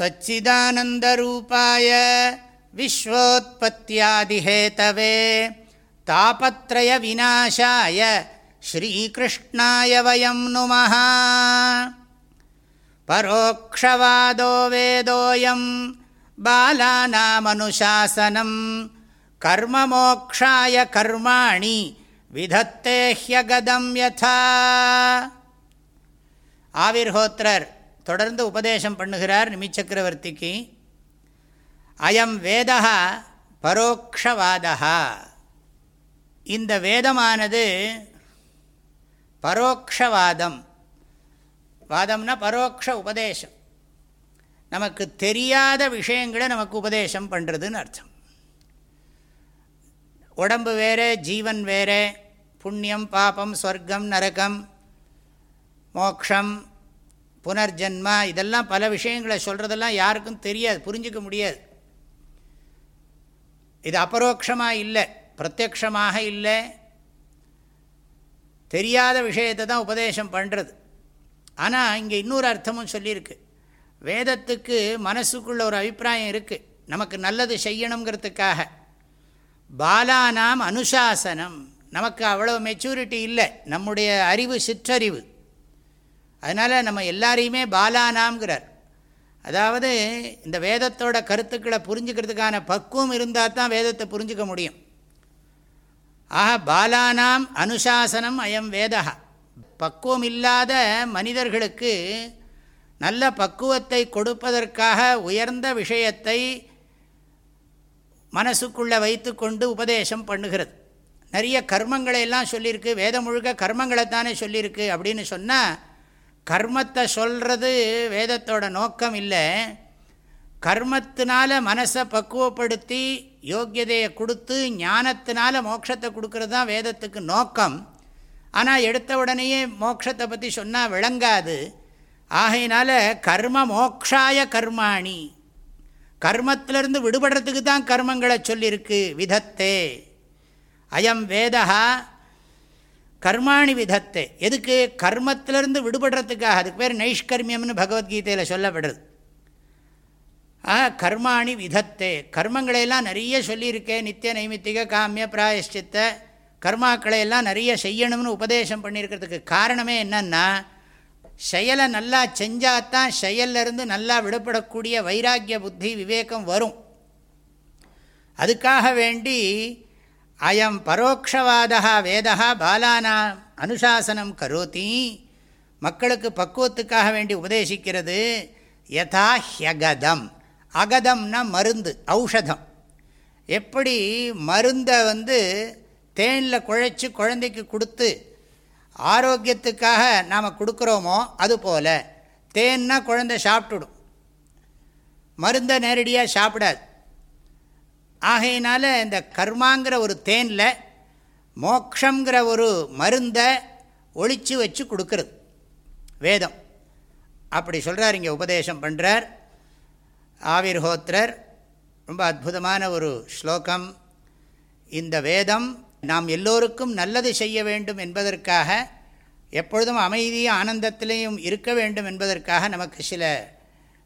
सच्चिदानन्दरूपाय विश्वोत्पत्यादिहेतवे तापत्रयविनाशाय श्रीकृष्णाय वयं नुमः। परोक्षवादो वेदोऽयं बालानामनुशासनं कर्ममोक्षाय कर्माणि विधत्ते ह्यगदं यथा। आविर्होत्रर्। தொடர்ந்து உபதேசம் பண்ணுகிறார் நிமிச்சக்கரவர்த்திக்கு. அயம் வேதா பரோக்ஷவாதா இந்த வேதமானது பரோக்ஷவாதம். வாதம்னா பரோக்ஷ உபதேசம். நமக்கு தெரியாத விஷயங்களை நமக்கு உபதேசம் பண்ணுறதுன்னு அர்த்தம். உடம்பு வேறு ஜீவன் வேறு புண்ணியம் பாபம் ஸ்வர்க்கம் நரகம் மோக்ஷம் புனர்ஜென்மா இதெல்லாம் பல விஷயங்களை சொல்கிறதெல்லாம் யாருக்கும் தெரியாது புரிஞ்சிக்க முடியாது. இது அபரோக்ஷமாக இல்லை பிரத்யக்ஷமாக இல்லை. தெரியாத விஷயத்தை தான் உபதேசம் பண்ணுறது ஆனால் இங்கே இன்னொரு அர்த்தமும் சொல்லியிருக்கு. வேதத்துக்கு மனசுக்குள்ள ஒரு அபிப்பிராயம் இருக்குது நமக்கு நல்லது செய்யணுங்கிறதுக்காக பாலானாம் அனுசாசனம். நமக்கு அவ்வளோ மெச்சூரிட்டி இல்லை. நம்முடைய அறிவு சிற்றறிவு. அதனால் நம்ம எல்லாரையுமே பாலானாம்ங்கிறார். அதாவது இந்த வேதத்தோட கருத்துக்களை புரிஞ்சுக்கிறதுக்கான பக்குவம் இருந்தால் தான் வேதத்தை புரிஞ்சுக்க முடியும். ஆக பாலானாம் அனுசாசனம் அயம் வேதா பக்குவம் இல்லாத மனிதர்களுக்கு நல்ல பக்குவத்தை கொடுப்பதற்காக உயர்ந்த விஷயத்தை மனசுக்குள்ளே வைத்து கொண்டு உபதேசம் பண்ணுகிறது. நிறைய கர்மங்களை எல்லாம் சொல்லியிருக்கு வேதம் முழுக்க கர்மங்களைத்தானே சொல்லியிருக்கு அப்படின்னு சொன்னால் கர்மத்தை சொல்கிறது வேதத்தோட நோக்கம் இல்லை. கர்மத்தினால மனசை பக்குவப்படுத்தி யோக்கியதையை கொடுத்து ஞானத்தினால மோட்சத்தை கொடுக்கறது தான் வேதத்துக்கு நோக்கம். ஆனால் எடுத்த உடனேயே மோட்சத்தை பற்றி சொன்னால் விளங்காது. ஆகையினால கர்ம மோக்ஷாய கர்மாணி. கர்மத்திலிருந்து விடுபடுறதுக்கு தான் கர்மங்களை சொல்லியிருக்கு விதத்தே. அயம் வேதா கர்மாணி விதத்தை. எதுக்கு? கர்மத்திலிருந்து விடுபடுறதுக்காக. அதுக்கு பேர் நைஷ்கர்மியம்னு பகவத்கீதையில் சொல்லப்படுறது ஆ கர்மாணி விதத்தே. கர்மங்களையெல்லாம் நிறைய சொல்லியிருக்கேன் நித்திய நைமித்திக காமிய பிராயஷ்சித்த கர்மாக்களையெல்லாம் நிறைய செய்யணும்னு உபதேசம் பண்ணியிருக்கிறதுக்கு காரணமே என்னென்னா செயலை நல்லா செஞ்சாதான் செயல்லிருந்து நல்லா விடுபடக்கூடிய வைராக்கிய புத்தி விவேகம் வரும். அதுக்காக வேண்டி அயம் பரோட்சவாதா வேதா பாலானா அனுசாசனம் கரோத்தி மக்களுக்கு பக்குவத்துக்காக வேண்டி உபதேசிக்கிறது யதா ஹியகதம். அகதம்னா மருந்து ஔஷதம். எப்படி மருந்தை வந்து தேனில் குழைச்சி குழந்தைக்கு கொடுத்து ஆரோக்கியத்துக்காக நாம் கொடுக்குறோமோ அதுபோல் தேன்னா குழந்தை சாப்பிட்டுடும். மருந்தை நேரடியாக சாப்பிடாது. ஆகையினால இந்த கர்மாங்கிற ஒரு தேனில் மோக்ஷங்கிற ஒரு மருந்தை ஒழித்து வச்சு கொடுக்கறது. வேதம். அப்படி சொல்கிறார் இங்கே உபதேசம் பண்ணுறார் ஆவிர்ஹோத்ரர் ரொம்ப அற்புதமான ஒரு ஸ்லோகம். இந்த வேதம் நாம் எல்லோருக்கும் நல்லது செய்ய வேண்டும் என்பதற்காக எப்பொழுதும் அமைதியும் ஆனந்தத்திலையும் இருக்க வேண்டும் என்பதற்காக நமக்கு சில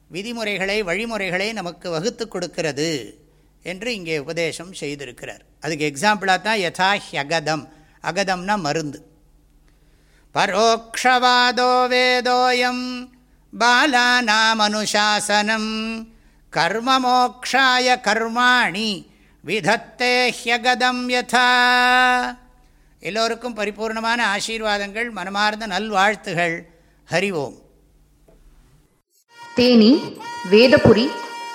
விதிமுறைகளை வழிமுறைகளை நமக்கு வகுத்து கொடுக்கிறது. என்று இங்கே உபதேசம் செய்திருக்கிறார். அதுக்கு எக்ஸாம்பிளாக தான் யதா ஹியகதம். அகதம்னா மருந்து. பரோக்ஷவாதோ வேதோயம் பாலானாமனுசாசனம். கர்மமோக்ஷாய கர்மாணி விதத்தே ஹியகதம் யதா. எல்லோருக்கும் பரிபூர்ணமான ஆசீர்வாதங்கள் மனமார்ந்த நல்வாழ்த்துகள். ஹரி ஓம். தேனி வேதபுரி